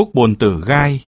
Phúc Bồn Tử Gai.